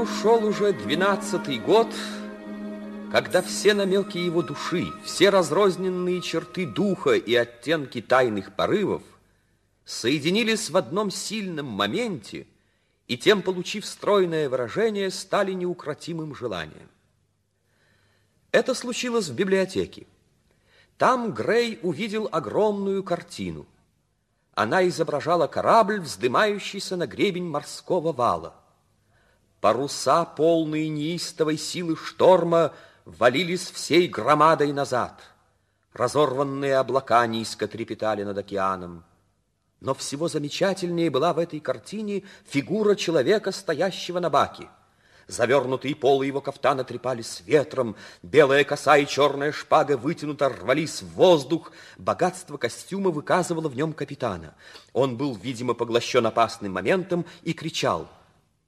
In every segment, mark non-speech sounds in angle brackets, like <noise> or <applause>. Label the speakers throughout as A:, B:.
A: Грею шел уже двенадцатый год, когда все намеки его души, все разрозненные черты духа и оттенки тайных порывов соединились в одном сильном моменте и тем, получив стройное выражение, стали неукротимым желанием. Это случилось в библиотеке. Там Грей увидел огромную картину. Она изображала корабль, вздымающийся на гребень морского вала. Паруса, полные неистовой силы шторма, валились всей громадой назад. Разорванные облака низко трепетали над океаном. Но всего замечательнее была в этой картине фигура человека, стоящего на баке. Завернутые полы его кафтана трепались ветром, белая коса и черная шпага вытянуто рвались в воздух. Богатство костюма выказывало в нем капитана. Он был, видимо, поглощен опасным моментом и кричал.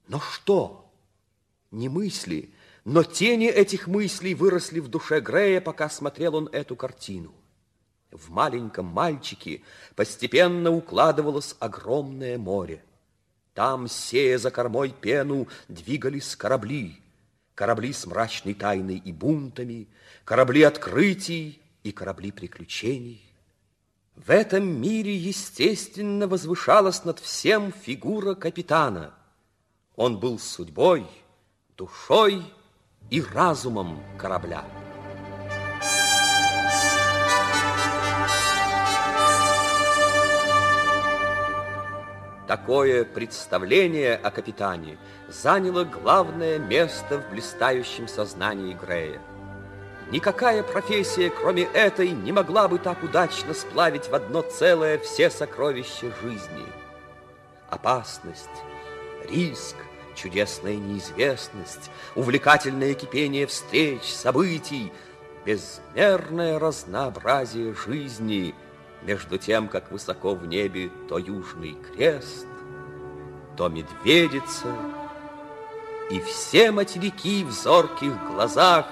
A: Но что? Не мысли, но тени этих мыслей выросли в душе Грея, пока смотрел он эту картину. В маленьком мальчике постепенно укладывалось огромное море. Там, сея за кормой пену, двигались корабли. Корабли с мрачной тайной и бунтами, корабли открытий и корабли приключений. В этом мире, естественно, возвышалась над всем фигура капитана. Он был судьбой, душой и разумом корабля. Такое представление о капитане заняло главное место в блистающем сознании Грея. Никакая профессия, кроме этой, не могла бы так удачно сплавить в одно целое все сокровища жизни. Опасность, риск, чудесная неизвестность, увлекательное кипение встреч, событий, безмерное разнообразие жизни, между тем, как высоко в небе то южный крест, то медведица, и все материки в зорких глазах,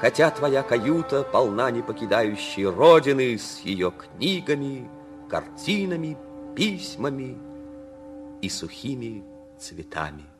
A: хотя твоя каюта полна не покидающей родины с ее книгами, картинами, письмами и сухими цветами.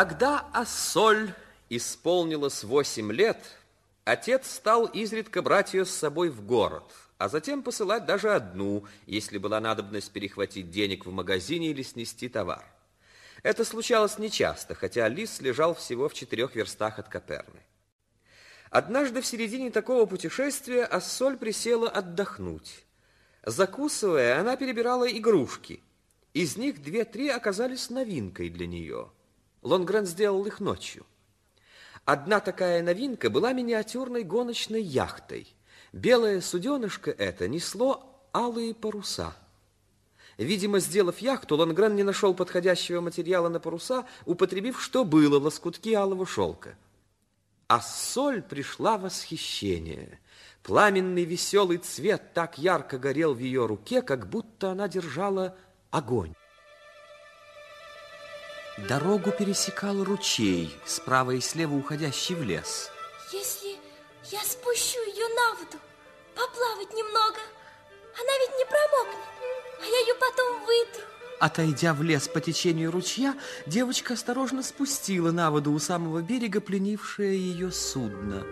A: Когда Ассоль исполнилось восемь лет, отец стал изредка брать ее с собой в город, а затем посылать даже одну, если была надобность перехватить денег в магазине или снести товар. Это случалось нечасто, хотя Лис лежал всего в четырех верстах от Каперны. Однажды в середине такого путешествия Ассоль присела отдохнуть. Закусывая, она перебирала игрушки. Из них две-три оказались новинкой для нее – Лонгрен сделал их ночью. Одна такая новинка была миниатюрной гоночной яхтой. Белое суденышко это несло алые паруса. Видимо, сделав яхту, Лонгрен не нашел подходящего материала на паруса, употребив, что было, лоскутки алого шелка. А соль пришла восхищение. Пламенный веселый цвет так ярко горел в ее руке, как будто она держала огонь. Дорогу пересекал ручей, справа и слева уходящий в лес.
B: Если я спущу ее на воду, поплавать немного, она ведь не промокнет, а я ее потом вытру.
A: Отойдя в лес по течению ручья, девочка осторожно спустила на воду у самого берега пленившее ее судно.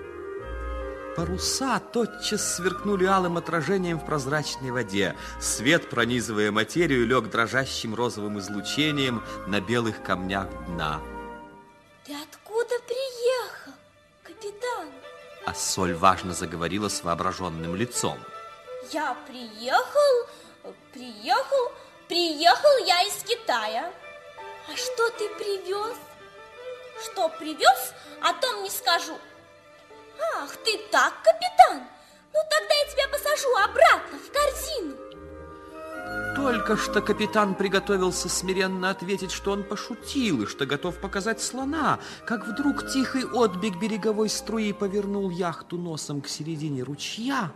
A: Паруса тотчас сверкнули алым отражением в прозрачной воде. Свет, пронизывая материю, лег дрожащим розовым излучением на белых камнях дна.
B: Ты откуда приехал, капитан?
A: А Соль важно заговорила с воображенным лицом.
B: Я приехал, приехал, приехал я из Китая. А что ты привез? Что привез, о том не скажу. Ах, ты так, капитан? Ну, тогда я тебя посажу обратно в корзину.
A: Только что капитан приготовился смиренно ответить, что он пошутил и что готов показать слона, как вдруг тихий отбег береговой струи повернул яхту носом к середине ручья,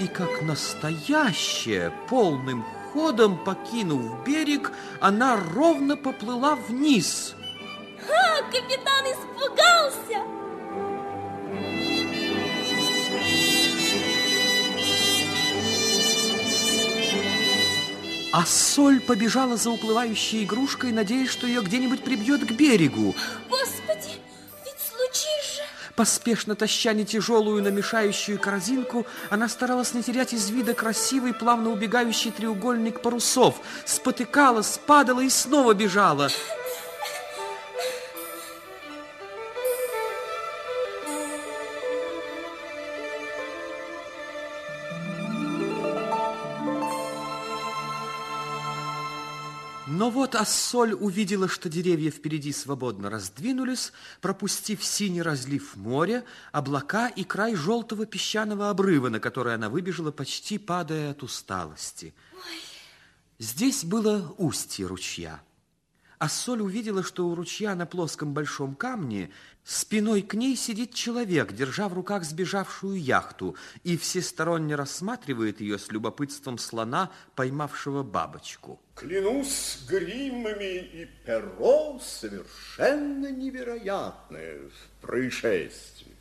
A: и как настоящая, полным ходом покинув берег, она ровно поплыла вниз.
B: А, капитан испугался!
A: А соль побежала за уплывающей игрушкой, надеясь, что ее где-нибудь прибьет к берегу.
B: Господи, ведь случись же!
A: Поспешно таща не тяжелую намешающую корзинку, она старалась не терять из вида красивый, плавно убегающий треугольник парусов, спотыкалась, падала и снова бежала. Но вот Ассоль увидела, что деревья впереди свободно раздвинулись, пропустив синий разлив моря, облака и край желтого песчаного обрыва, на который она выбежала, почти падая от усталости.
B: Ой.
A: Здесь было устье ручья. Ассоль увидела, что у ручья на плоском большом камне спиной к ней сидит человек, держа в руках сбежавшую яхту, и всесторонне рассматривает ее с любопытством слона, поймавшего бабочку.
C: Клянусь гриммами и перо совершенно невероятное происшествие.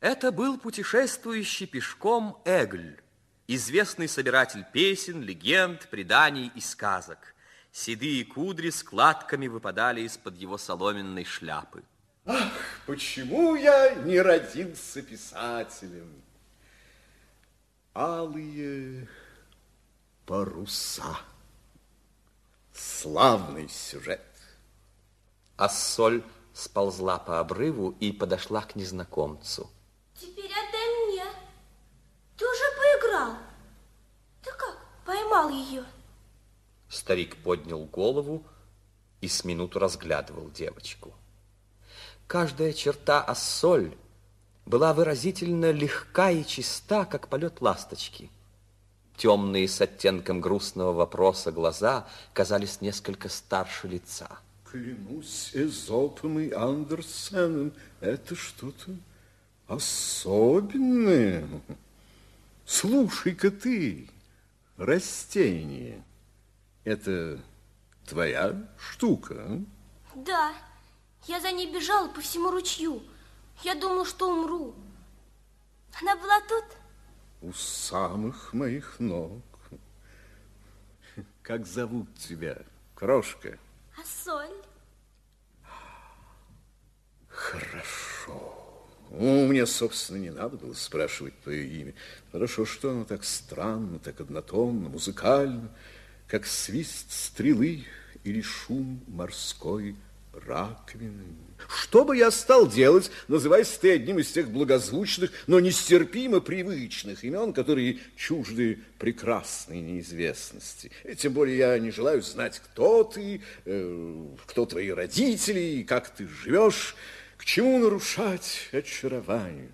A: Это был путешествующий пешком Эгль, известный собиратель песен, легенд, преданий и сказок – Седые кудри складками выпадали из-под его соломенной шляпы.
C: Ах, почему я не родился писателем? Алые паруса. Славный сюжет.
A: А соль сползла по обрыву и подошла к незнакомцу.
B: Теперь отдай мне. Ты уже поиграл. Ты как, поймал ее?
A: Старик поднял голову и с минуту разглядывал девочку. Каждая черта Ассоль была выразительно легка и чиста, как полет ласточки. Темные с оттенком грустного вопроса глаза казались несколько старше лица.
C: Клянусь Эзопом и Андерсеном, это что-то особенное. Слушай-ка ты, растение. Это твоя штука, а?
B: Да. Я за ней бежала по всему ручью. Я думала, что умру. Она была тут?
C: У самых моих ног. Как зовут тебя, крошка?
B: А соль?
C: Хорошо. Ну, мне, собственно, не надо было спрашивать твое имя. Хорошо, что оно так странно, так однотонно, музыкально как свист стрелы или шум морской раковины. Что бы я стал делать, называясь ты одним из тех благозвучных, но нестерпимо привычных имен, которые чужды прекрасной неизвестности. И тем более я не желаю знать, кто ты, э, кто твои родители, как ты живешь, к чему нарушать очарование.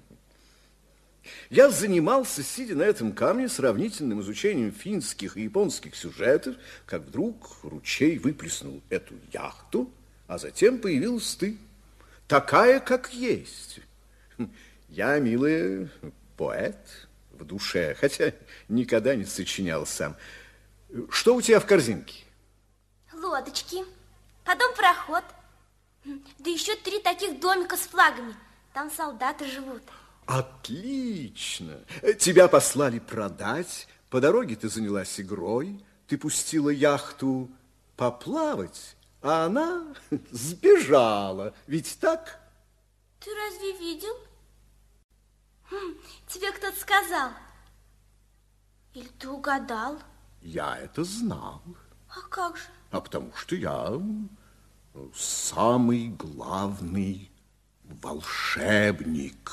C: Я занимался, сидя на этом камне, сравнительным изучением финских и японских сюжетов, как вдруг ручей выплеснул эту яхту, а затем появилась ты, такая, как есть. Я, милая, поэт в душе, хотя никогда не сочинял сам. Что у тебя в корзинке?
B: Лодочки, потом проход, да еще три таких домика с флагами. Там солдаты живут.
C: Отлично. Тебя послали продать. По дороге ты занялась игрой. Ты пустила яхту поплавать, а она <laughs> сбежала. Ведь так?
B: Ты разве видел? Хм, тебе кто-то сказал. Или ты угадал?
C: Я это знал.
B: А как же?
C: А потому что я самый главный волшебник.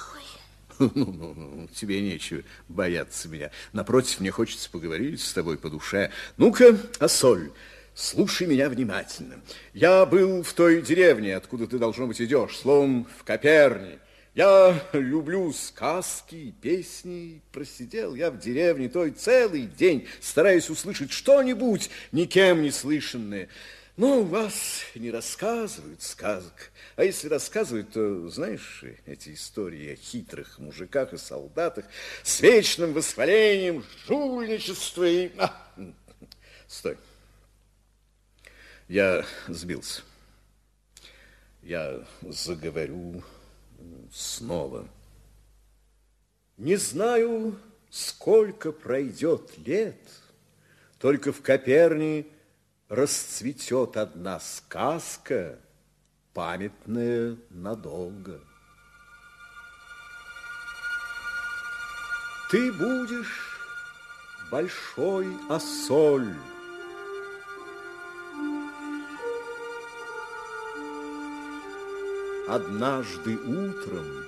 C: Ну, ну, ну, тебе нечего бояться меня. Напротив, мне хочется поговорить с тобой по душе. Ну-ка, Ассоль, слушай меня внимательно. Я был в той деревне, откуда ты, должно быть, идешь, словом, в Коперне. Я люблю сказки песни. Просидел я в деревне той целый день, стараясь услышать что-нибудь никем не слышанное. Но у вас не рассказывают сказок. А если рассказывают, то, знаешь, эти истории о хитрых мужиках и солдатах с вечным восхвалением жульничества и... А, стой. Я сбился. Я заговорю снова. Не знаю, сколько пройдет лет, только в Коперне расцветет одна сказка, памятная надолго. Ты будешь большой осоль, Однажды утром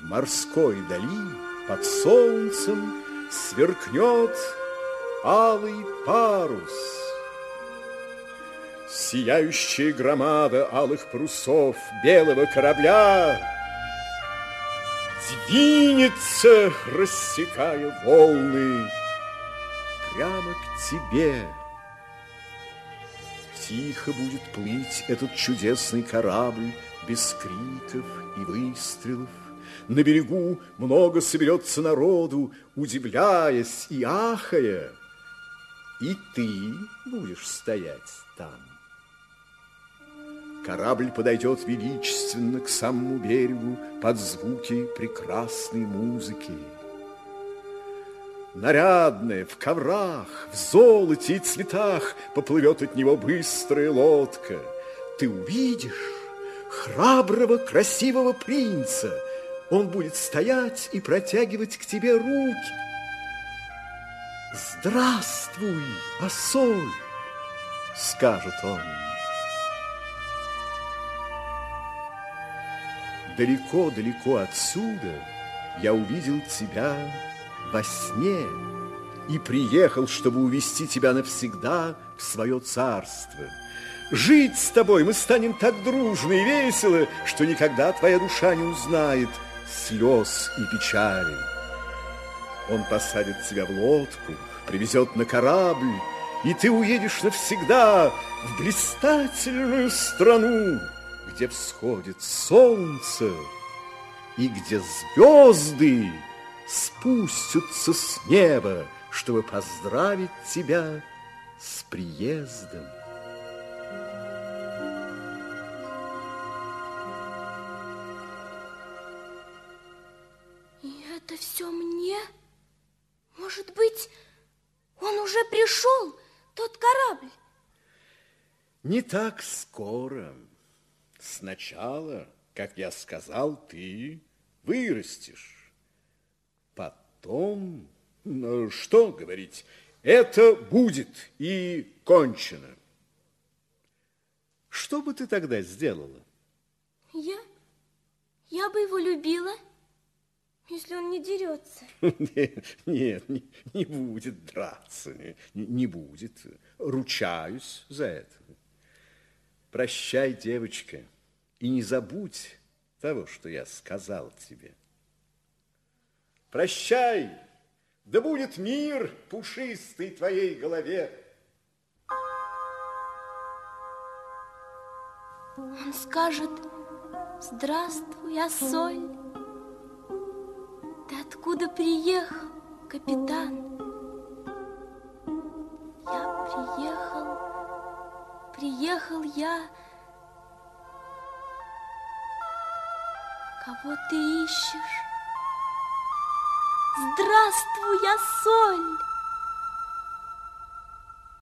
C: в морской дали под солнцем сверкнет алый парус. Сияющая громада алых парусов белого корабля Двинется, рассекая волны, прямо к тебе. Тихо будет плыть этот чудесный корабль без криков и выстрелов. На берегу много соберется народу, удивляясь и ахая. И ты будешь стоять там. Корабль подойдет величественно к самому берегу под звуки прекрасной музыки. Нарядная, в коврах, в золоте и цветах поплывет от него быстрая лодка. Ты увидишь храброго, красивого принца. Он будет стоять и протягивать к тебе руки. Здравствуй, Асоль, скажет он. Далеко-далеко отсюда я увидел тебя во сне и приехал, чтобы увести тебя навсегда в свое царство. Жить с тобой мы станем так дружно и весело, что никогда твоя душа не узнает слез и печали. Он посадит тебя в лодку, привезет на корабль, и ты уедешь навсегда в блистательную страну, где всходит солнце и где звезды спустятся с неба, чтобы поздравить тебя с приездом.
B: это все мне? Может быть, он уже пришел, тот корабль?
C: Не так скоро. Сначала, как я сказал, ты вырастешь. Потом, ну, что говорить, это будет и кончено. Что бы ты тогда сделала?
B: Я? Я бы его любила. Если он не дерется.
C: Нет, <laughs> нет не, не будет драться, не, не будет. Ручаюсь за это. Прощай, девочка, и не забудь того, что я сказал тебе. Прощай, да будет мир пушистый твоей голове.
B: Он скажет, здравствуй, Ассоль. Откуда приехал, капитан? Я приехал, приехал я. Кого ты ищешь? Здравствуй, я соль!